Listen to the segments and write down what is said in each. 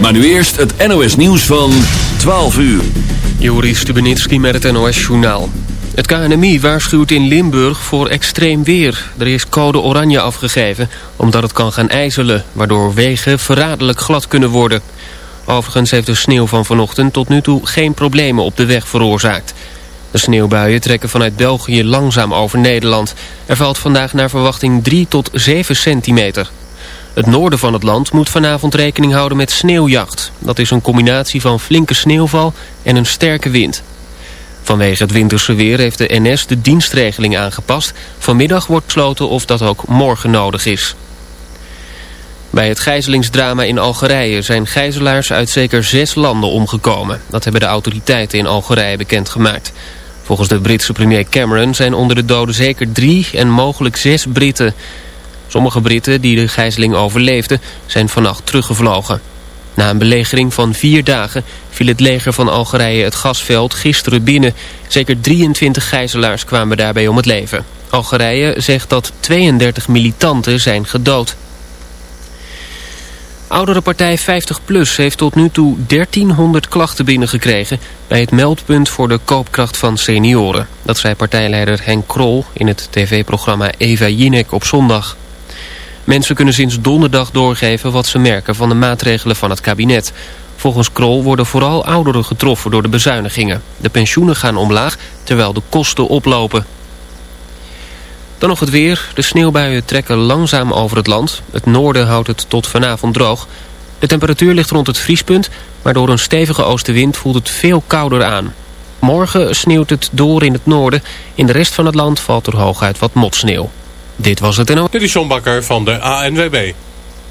Maar nu eerst het NOS nieuws van 12 uur. Joris Stubenitski met het NOS-journaal. Het KNMI waarschuwt in Limburg voor extreem weer. Er is code oranje afgegeven omdat het kan gaan ijzelen... waardoor wegen verraderlijk glad kunnen worden. Overigens heeft de sneeuw van vanochtend tot nu toe geen problemen op de weg veroorzaakt. De sneeuwbuien trekken vanuit België langzaam over Nederland. Er valt vandaag naar verwachting 3 tot 7 centimeter. Het noorden van het land moet vanavond rekening houden met sneeuwjacht. Dat is een combinatie van flinke sneeuwval en een sterke wind. Vanwege het winterse weer heeft de NS de dienstregeling aangepast. Vanmiddag wordt besloten of dat ook morgen nodig is. Bij het gijzelingsdrama in Algerije zijn gijzelaars uit zeker zes landen omgekomen. Dat hebben de autoriteiten in Algerije bekendgemaakt. Volgens de Britse premier Cameron zijn onder de doden zeker drie en mogelijk zes Britten. Sommige Britten die de gijzeling overleefden zijn vannacht teruggevlogen. Na een belegering van vier dagen viel het leger van Algerije het gasveld gisteren binnen. Zeker 23 gijzelaars kwamen daarbij om het leven. Algerije zegt dat 32 militanten zijn gedood. Oudere partij 50PLUS heeft tot nu toe 1300 klachten binnengekregen... bij het meldpunt voor de koopkracht van senioren. Dat zei partijleider Henk Krol in het tv-programma Eva Jinek op zondag. Mensen kunnen sinds donderdag doorgeven wat ze merken van de maatregelen van het kabinet. Volgens Krol worden vooral ouderen getroffen door de bezuinigingen. De pensioenen gaan omlaag, terwijl de kosten oplopen. Dan nog het weer. De sneeuwbuien trekken langzaam over het land. Het noorden houdt het tot vanavond droog. De temperatuur ligt rond het vriespunt, maar door een stevige oostenwind voelt het veel kouder aan. Morgen sneeuwt het door in het noorden. In de rest van het land valt er hooguit wat motsneeuw. Dit was het en ook. Dit is John Bakker van de ANWB.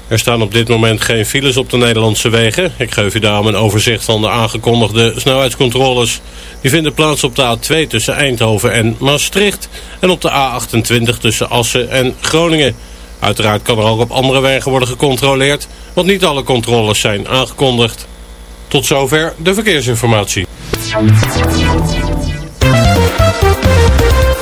Er staan op dit moment geen files op de Nederlandse wegen. Ik geef u daarom een overzicht van de aangekondigde snelheidscontroles. Die vinden plaats op de A2 tussen Eindhoven en Maastricht... en op de A28 tussen Assen en Groningen. Uiteraard kan er ook op andere wegen worden gecontroleerd... want niet alle controles zijn aangekondigd. Tot zover de verkeersinformatie.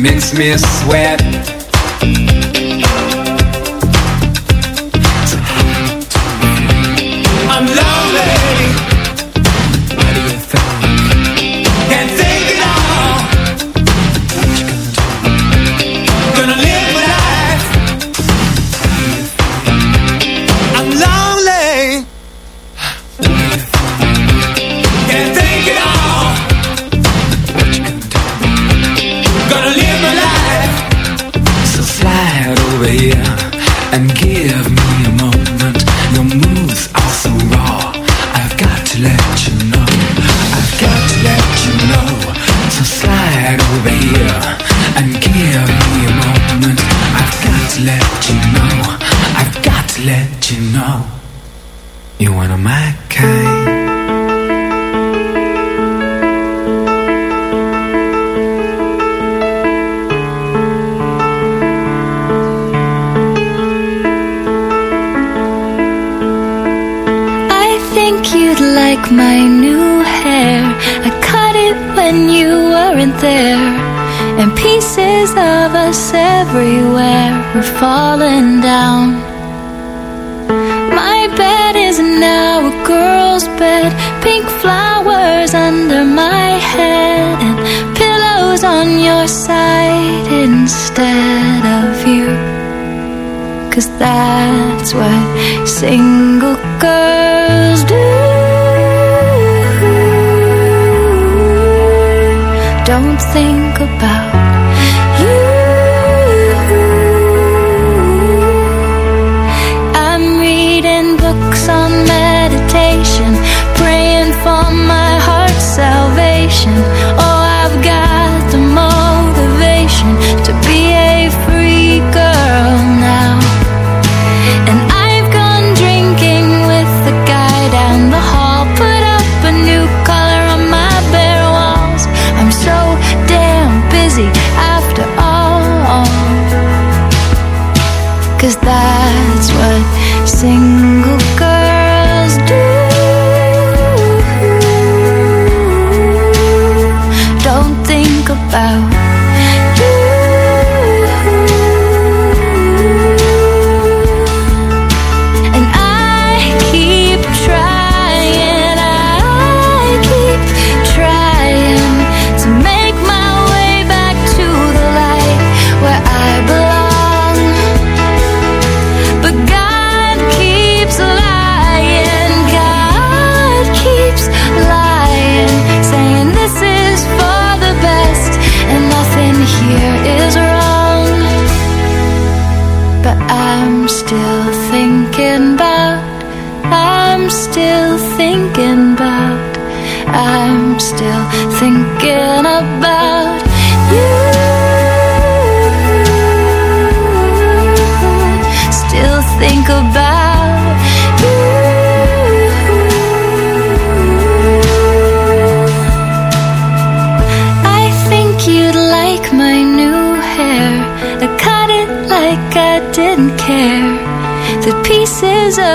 makes me sweat. we're falling down. My bed is now a girl's bed, pink flowers under my head, and pillows on your side instead of you. Cause that's what single girls do. Don't think about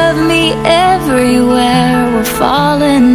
love me everywhere. We're falling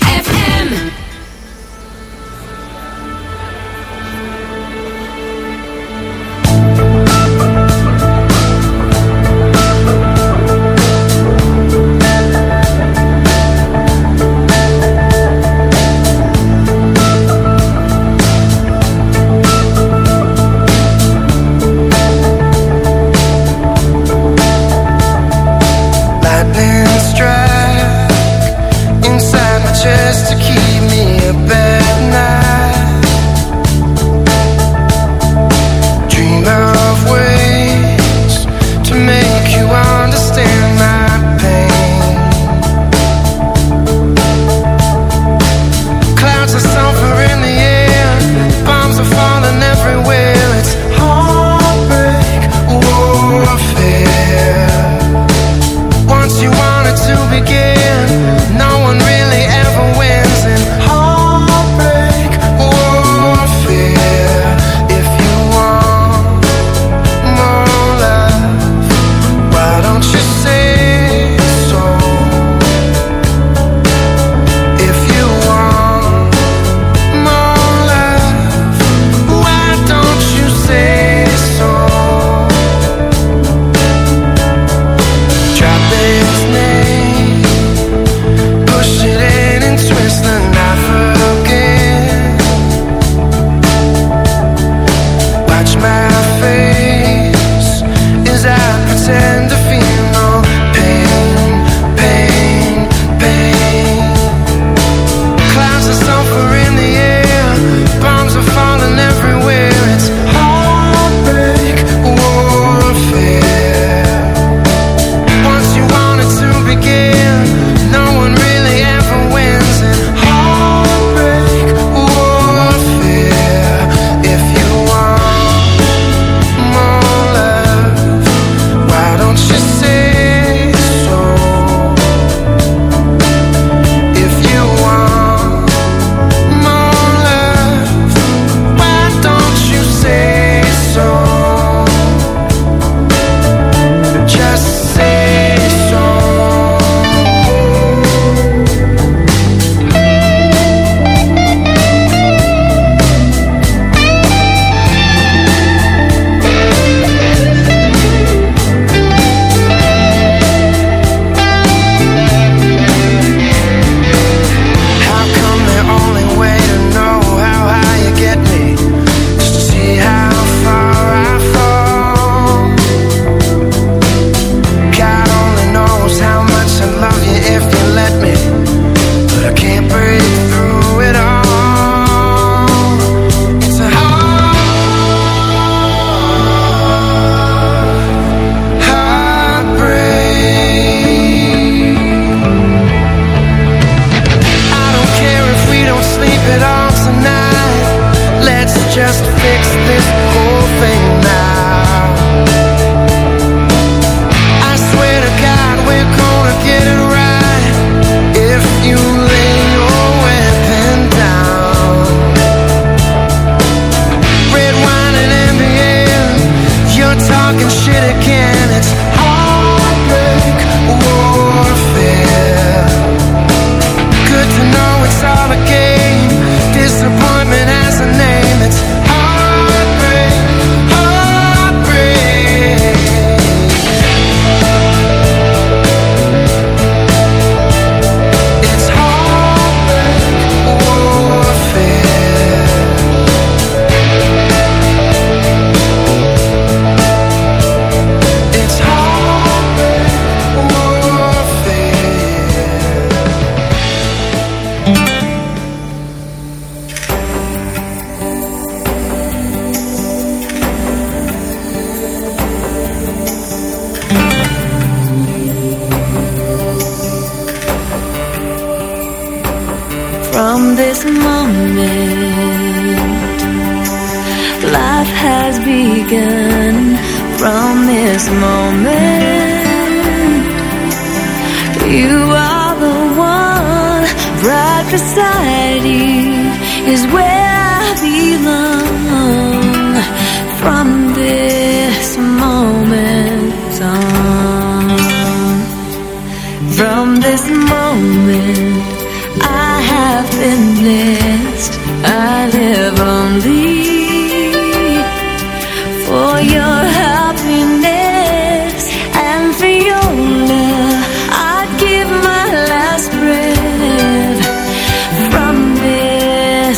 fix this whole thing.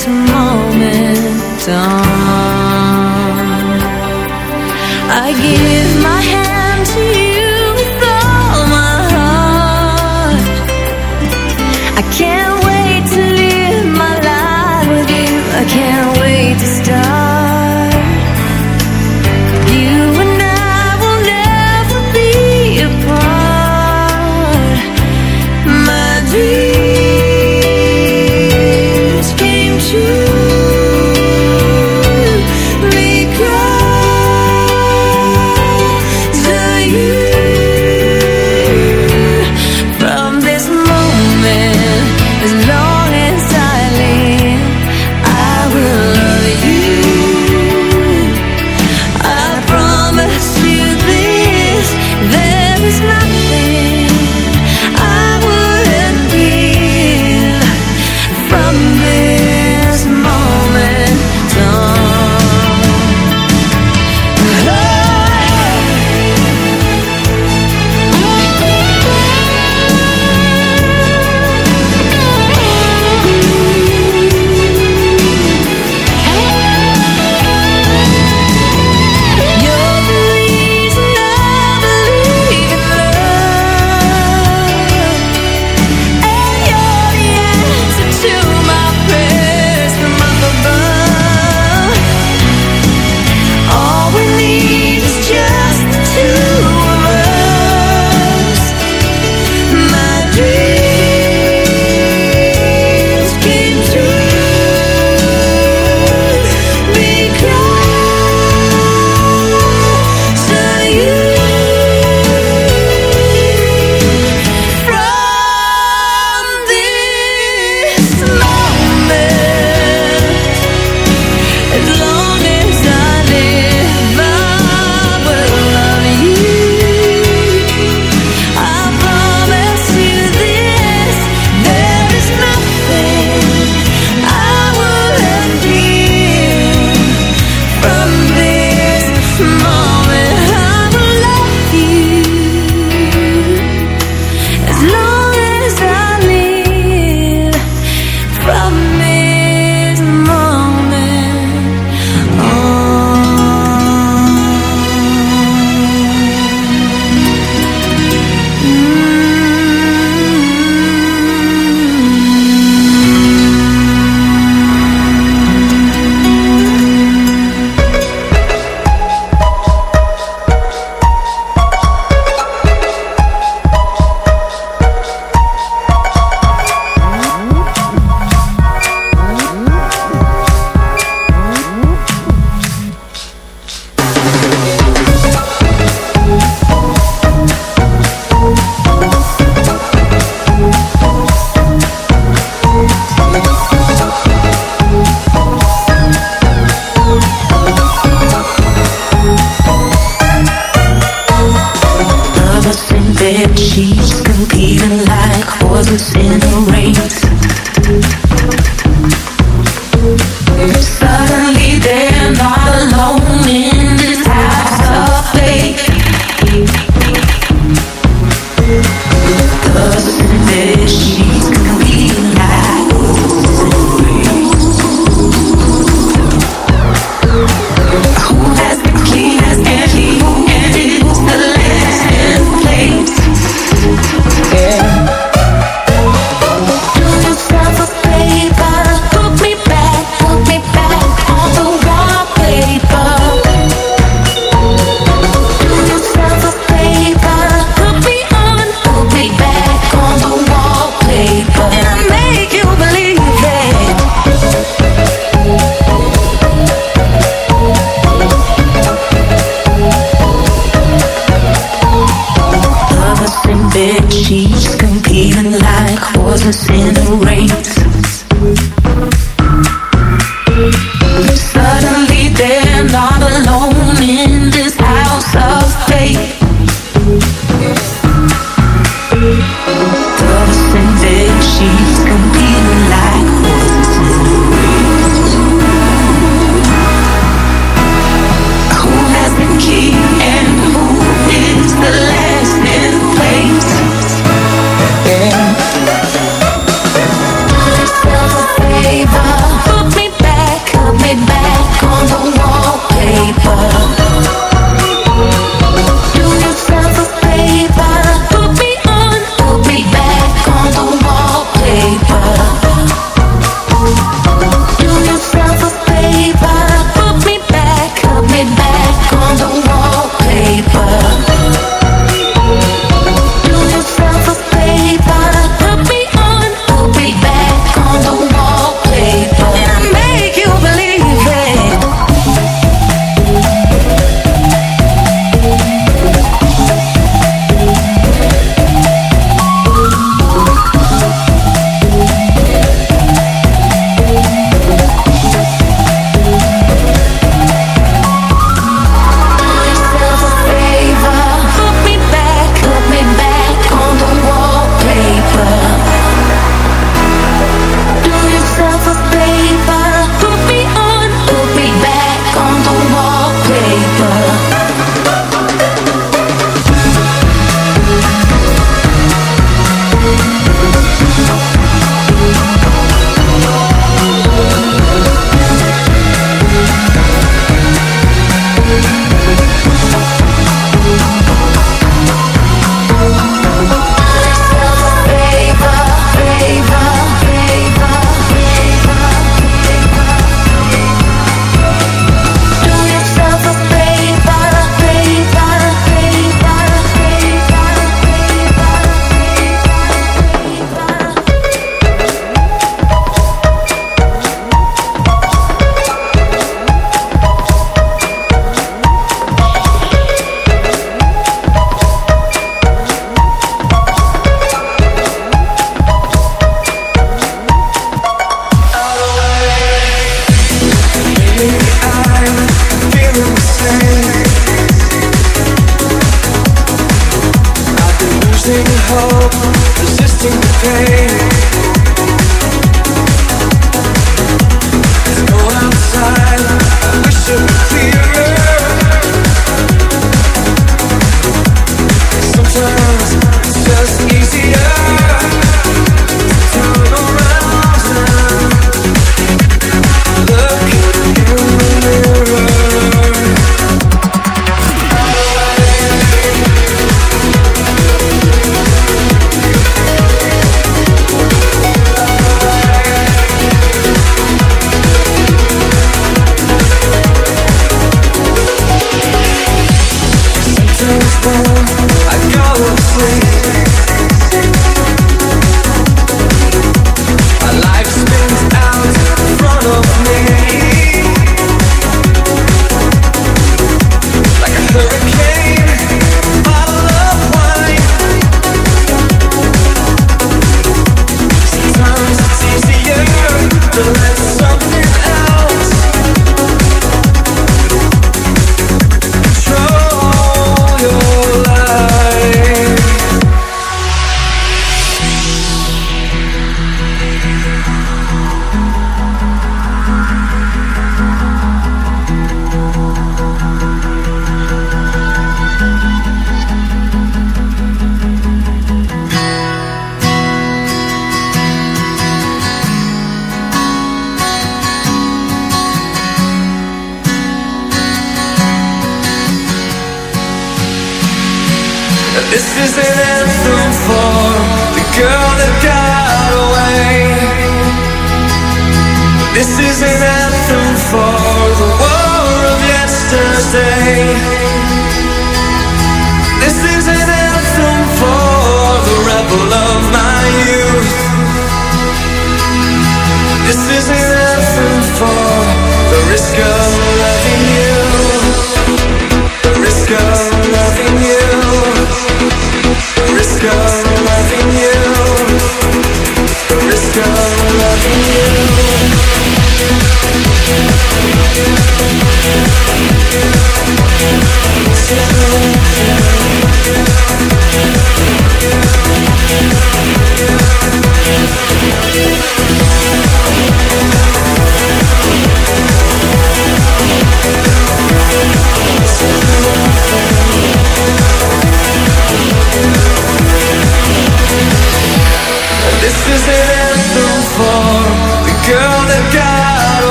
This moment on.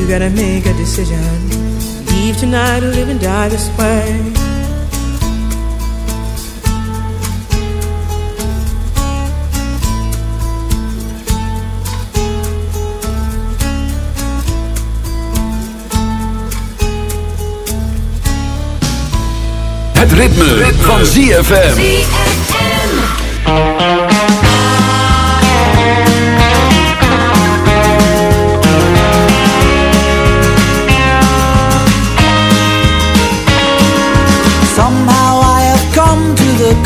You gotta make a decision. Leave tonight or live and die this way. Het ritme, van ZFM. Somehow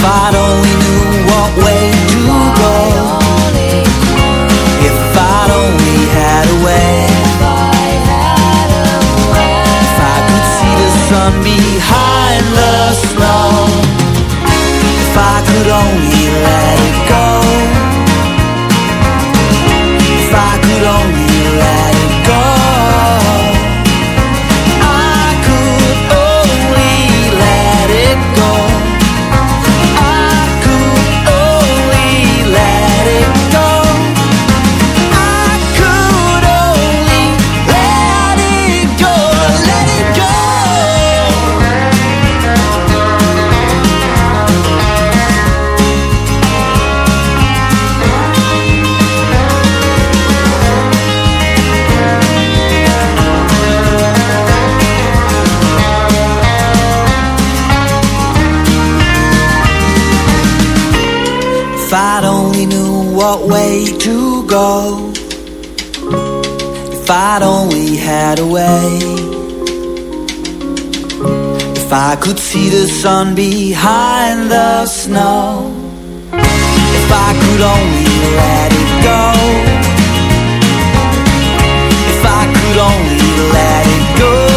If I'd only knew what way to go. If I'd only had a way. If I could see the sun behind the snow. If I could only let it go. If I could only way to go. If I'd only had a way. If I could see the sun behind the snow. If I could only let it go. If I could only let it go.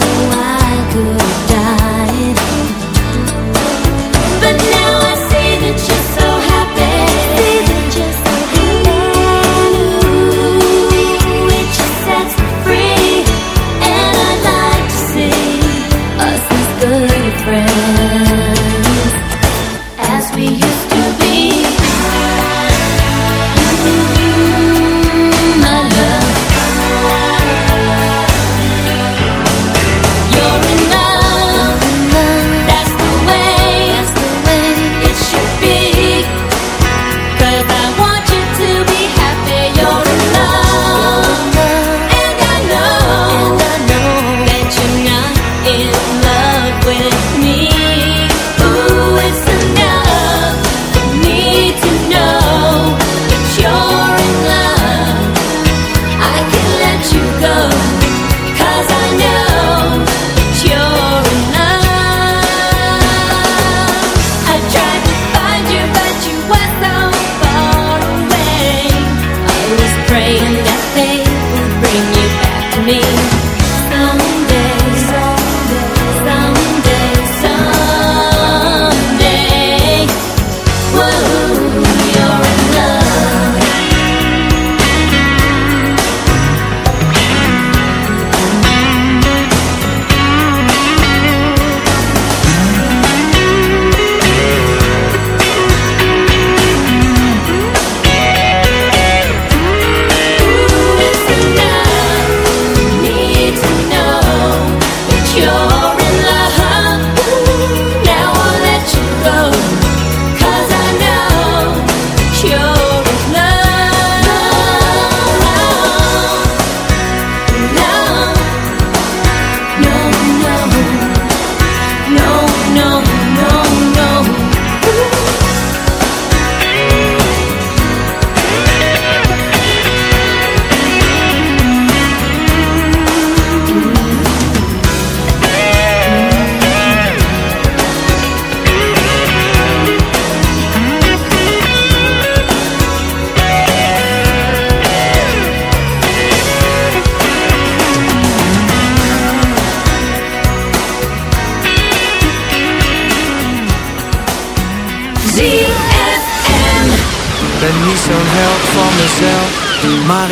I could have died. But now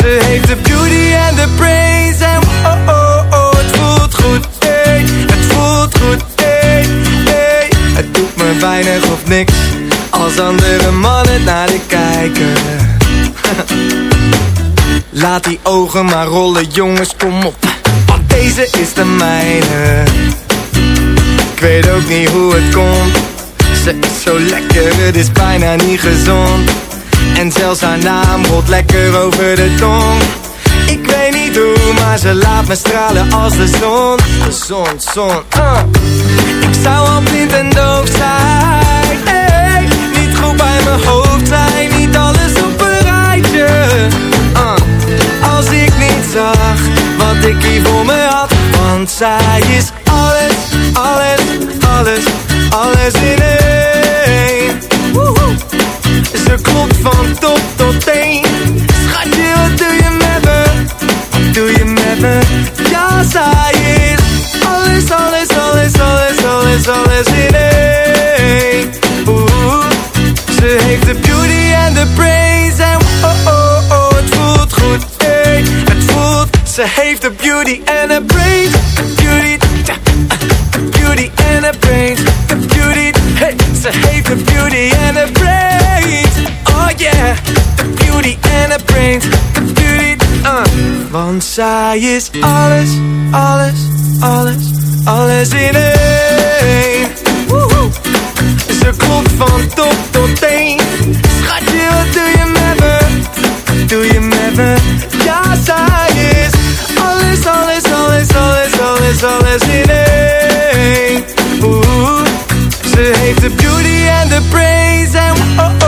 Ze heeft de beauty en de brains en oh, oh, oh, het voelt goed, ey, het voelt goed, ey, ey. Het doet me weinig of niks als andere mannen naar de kijken. Laat die ogen maar rollen, jongens, kom op. Want deze is de mijne. Ik weet ook niet hoe het komt. Ze is zo lekker, het is bijna niet gezond. En zelfs haar naam rolt lekker over de tong. Ik weet niet hoe, maar ze laat me stralen als de zon. De zon, zon, uh. Ik zou al blind en doof zijn. Niet goed bij mijn hoofd zijn, niet alles op een rijtje. Uh. Als ik niet zag wat ik hier voor me had Want zij is alles, alles, alles, alles in één. Ze klopt van top tot teen Schatje, wat doe je met me? Wat doe je met me? Ja, zij is alles, alles, alles, alles, alles, alles in één. Oeh, Ze heeft de beauty en de brains en oh, oh, oh, het voelt goed, ey, het voelt Ze heeft de beauty en de brains, de beauty, de beauty en de brains, de beauty, Ze heeft de beauty en de brains, oh yeah. De beauty en de brains, de beauty, uh. Want zij is alles, alles, alles, alles in één. Woehoe. Ze klopt van top tot teen. Schatje, wat doe je met me? Doe je met me? Ja, zij is alles, alles, alles, alles, alles, alles in één ze heeft beauty en de praise oh, oh, oh,